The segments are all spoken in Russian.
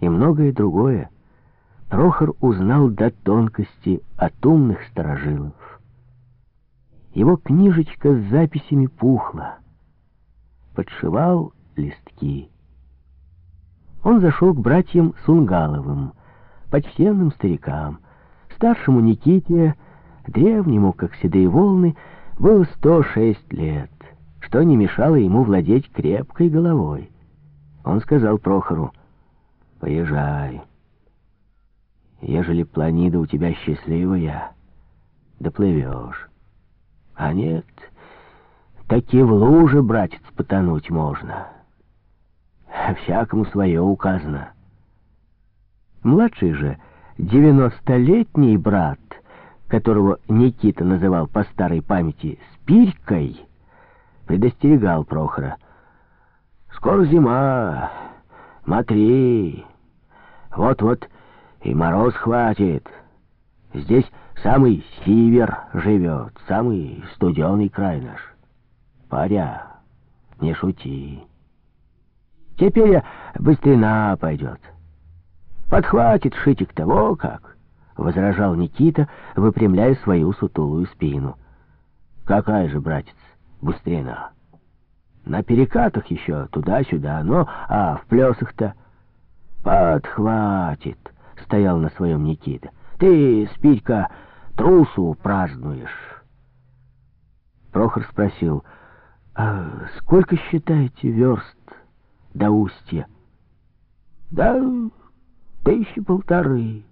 и многое другое Прохор узнал до тонкости от умных сторожилов. Его книжечка с записями пухла. Подшивал листки. Он зашел к братьям Сунгаловым, почтенным старикам. Старшему Никите, древнему, как седые волны, было 106 лет, что не мешало ему владеть крепкой головой. Он сказал Прохору, «Поезжай. Ежели планида у тебя счастливая, доплывешь. А нет, таки в луже, братец, потонуть можно. Всякому свое указано». Младший же, девяностолетний брат, которого Никита называл по старой памяти «спирькой», предостерегал Прохора. «Скоро зима, смотри, вот-вот и мороз хватит. Здесь самый север живет, самый студеный край наш. Паря, не шути. Теперь быстрена пойдет. Подхватит шитик того, как, — возражал Никита, выпрямляя свою сутулую спину. Какая же, братец, быстрена? На перекатах еще туда-сюда, но, а в плесах-то подхватит, — стоял на своем Никита. Ты, Спитька, трусу празднуешь. Прохор спросил, а сколько считаете верст до устья? Да тысячи полторы.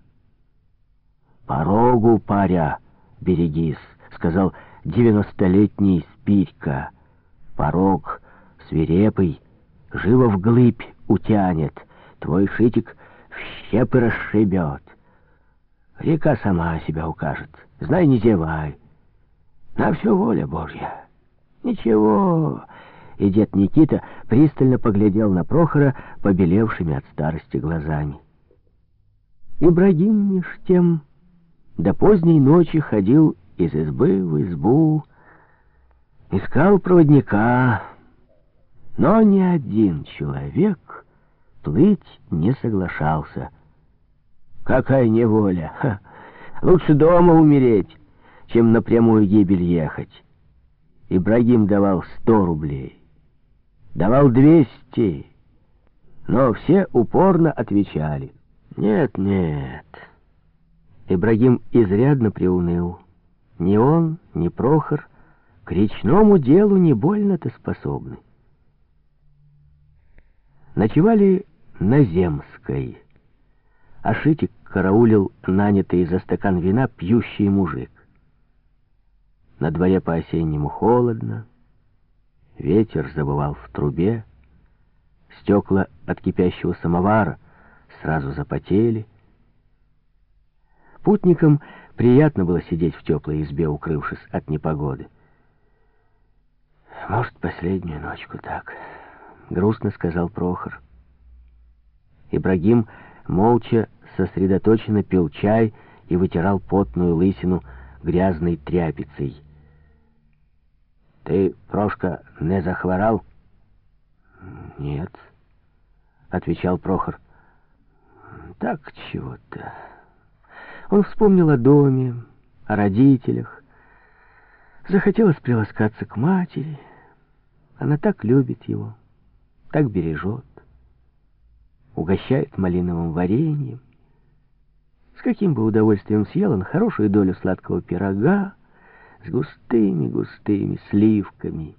Порогу, паря, берегись, — сказал девяностолетний Спитька. Порог свирепый, живо вглыбь утянет, твой шитик в щепы. Река сама себя укажет, знай, не зевай. На все воля Божья. Ничего. И дед Никита пристально поглядел на Прохора, побелевшими от старости глазами. Ибрагим меж тем до поздней ночи ходил из избы в избу, искал проводника, но ни один человек плыть не соглашался. Какая неволя! Ха! Лучше дома умереть, чем на прямую гибель ехать. Ибрагим давал сто рублей, давал двести, но все упорно отвечали. Нет, нет. Ибрагим изрядно приуныл. Ни он, ни Прохор к речному делу не больно-то способны ночевали на Земской. А Шитик караулил нанятый за стакан вина пьющий мужик. На дворе по-осеннему холодно, ветер забывал в трубе, стекла от кипящего самовара сразу запотели. Путникам приятно было сидеть в теплой избе, укрывшись от непогоды. Может, последнюю ночку так... — грустно сказал Прохор. Ибрагим молча, сосредоточенно пил чай и вытирал потную лысину грязной тряпицей. «Ты, Прошка, не захворал?» «Нет», — отвечал Прохор. «Так чего-то». Он вспомнил о доме, о родителях. Захотелось приласкаться к матери. Она так любит его так бережет, угощает малиновым вареньем. С каким бы удовольствием съел он хорошую долю сладкого пирога с густыми-густыми сливками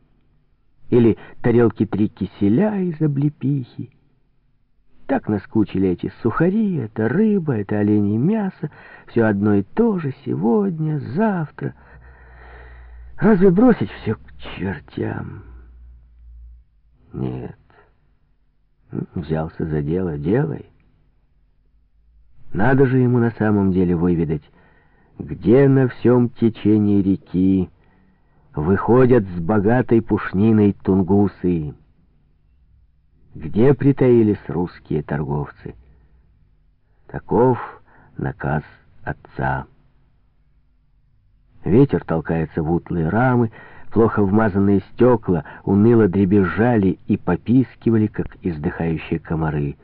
или тарелки три киселя из облепихи. Так наскучили эти сухари, это рыба, это оленье мясо, все одно и то же сегодня, завтра. Разве бросить все к чертям? Нет. Взялся за дело, делай. Надо же ему на самом деле выведать, где на всем течении реки выходят с богатой пушниной тунгусы, где притаились русские торговцы. Таков наказ отца. Ветер толкается в утлые рамы, Плохо вмазанные стекла уныло дребезжали и попискивали, как издыхающие комары.